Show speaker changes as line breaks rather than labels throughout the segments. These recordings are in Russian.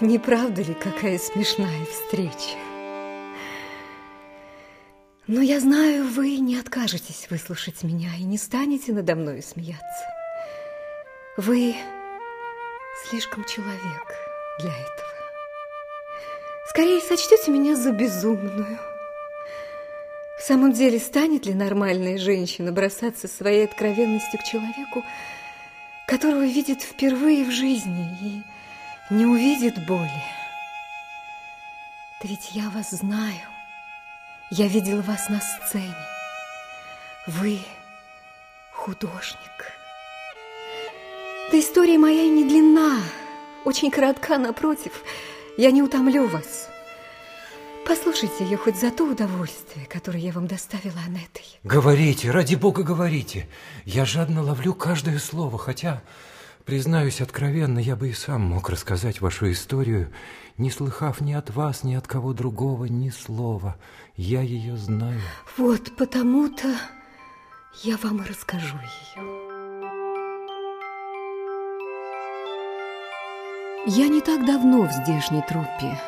Не правда ли, какая смешная встреча? Но я знаю, вы не откажетесь выслушать меня и не станете надо мной смеяться. Вы слишком человек для этого. Скорее сочтете меня за безумную. В самом деле, станет ли нормальная женщина бросаться своей откровенностью к человеку, которого видит впервые в жизни и не увидит боли? Да ведь я вас знаю. Я видела вас на сцене. Вы художник. Да история моя не длинна, очень коротка, напротив. Я не утомлю вас. Послушайте ее хоть за то удовольствие, которое я вам доставила Анетой.
Говорите, ради бога, говорите. Я жадно ловлю каждое слово, хотя, признаюсь откровенно, я бы и сам мог рассказать вашу историю, не слыхав ни от вас, ни от кого другого ни слова. Я ее знаю.
Вот потому-то я вам и расскажу ее. Я не так давно в здешней труппе.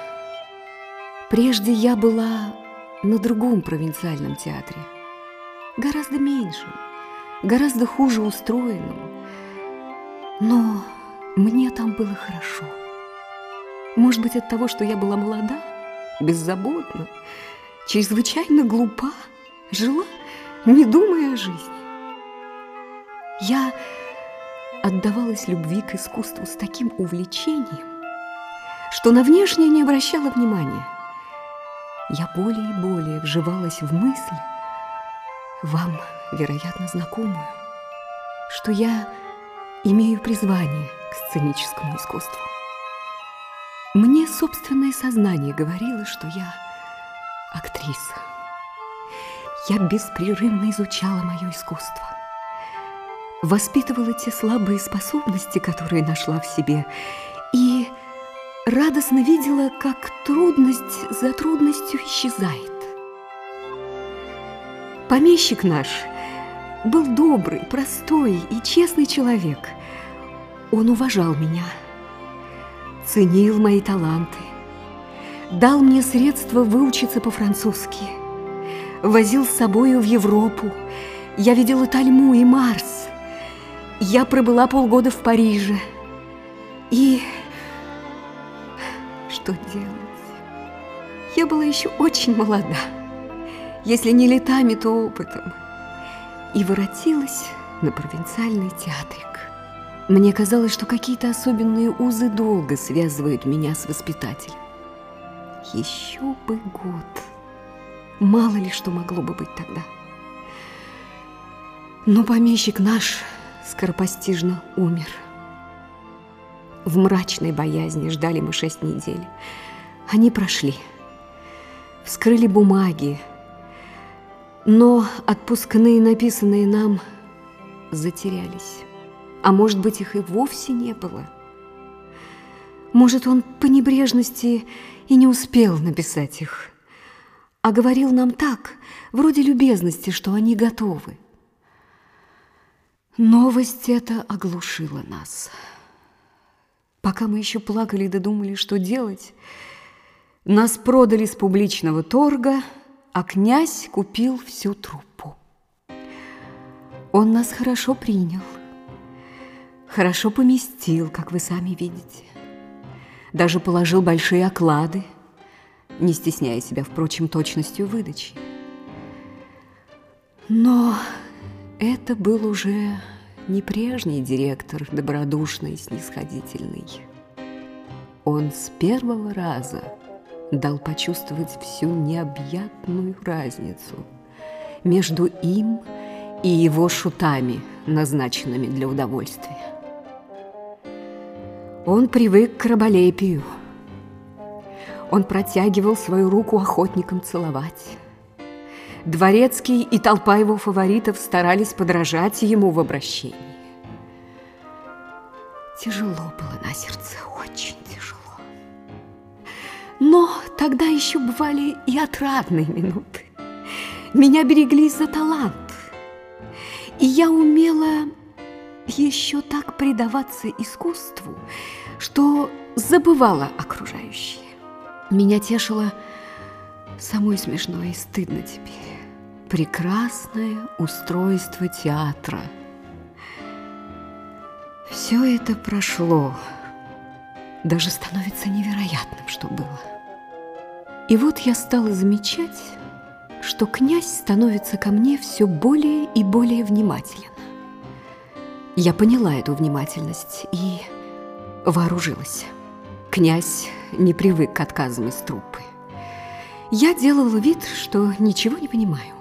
Прежде я была на другом провинциальном театре, гораздо меньшем, гораздо хуже устроенном. Но мне там было хорошо. Может быть, от того, что я была молода, беззаботна, чрезвычайно глупа, жила, не думая о жизни. Я отдавалась любви к искусству с таким увлечением, что на внешнее не обращала внимания – я более и более вживалась в мысль, вам, вероятно, знакомую, что я имею призвание к сценическому искусству. Мне собственное сознание говорило, что я актриса. Я беспрерывно изучала мое искусство. Воспитывала те слабые способности, которые нашла в себе, и радостно видела, как трудность за трудностью исчезает. Помещик наш был добрый, простой и честный человек. Он уважал меня, ценил мои таланты, дал мне средства выучиться по-французски, возил с собою в Европу. Я видела Тальму и Марс. Я пробыла полгода в Париже. И что делать? Я была еще очень молода, если не летами, то опытом, и воротилась на провинциальный театрик. Мне казалось, что какие-то особенные узы долго связывают меня с воспитателем. Еще бы год. Мало ли что могло бы быть тогда. Но помещик наш скоропостижно умер. В мрачной боязни ждали мы шесть недель. Они прошли. Вскрыли бумаги. Но отпускные, написанные нам, затерялись. А может быть, их и вовсе не было. Может, он по небрежности и не успел написать их, а говорил нам так, вроде любезности, что они готовы. Новость эта оглушила нас. Пока мы еще плакали и додумали, что делать, нас продали с публичного торга, а князь купил всю труппу. Он нас хорошо принял, хорошо поместил, как вы сами видите. Даже положил большие оклады, не стесняя себя, впрочем, точностью выдачи. Но это был уже не прежний директор, добродушный снисходительный. Он с первого раза дал почувствовать всю необъятную разницу между им и его шутами, назначенными для удовольствия. Он привык к раболепию. Он протягивал свою руку охотникам целовать. Дворецкий и толпа его фаворитов старались подражать ему в обращении. Тяжело было на сердце, очень тяжело. Но тогда еще бывали и отрадные минуты. Меня берегли за талант. И я умела еще так предаваться искусству, что забывала окружающее. Меня тешило самое смешное и стыдно теперь. Прекрасное устройство театра. Все это прошло. Даже становится невероятным, что было. И вот я стала замечать, что князь становится ко мне все более и более внимателен. Я поняла эту внимательность и вооружилась. Князь не привык к отказам из труппы. Я делала вид, что ничего не понимаю.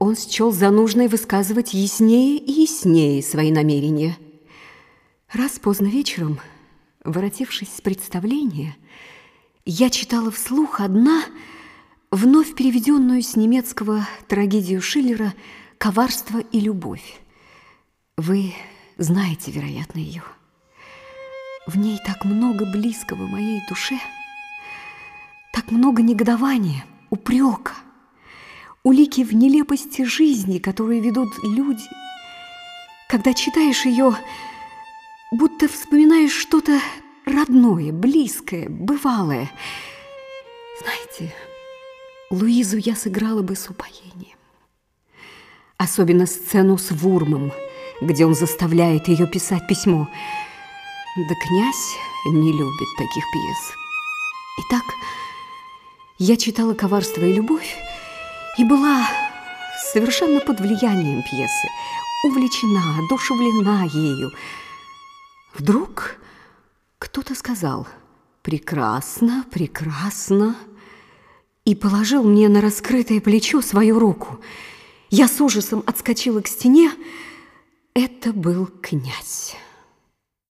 Он счел за нужное высказывать яснее и яснее свои намерения. Раз поздно вечером, воротившись с представления, я читала вслух одна вновь переведенную с немецкого трагедию Шиллера «Коварство и любовь». Вы знаете, вероятно, ее. В ней так много близкого моей душе, так много негодования, упрека, улики в нелепости жизни, которые ведут люди. Когда читаешь ее, будто вспоминаешь что-то родное, близкое, бывалое. Знаете, Луизу я сыграла бы с упоением. Особенно сцену с Вурмом, где он заставляет ее писать письмо – да князь не любит таких пьес. Итак, я читала «Коварство и любовь» и была совершенно под влиянием пьесы, увлечена, одушевлена ею. Вдруг кто-то сказал «Прекрасно, прекрасно» и положил мне на раскрытое плечо свою руку. Я с ужасом отскочила к стене. Это был князь.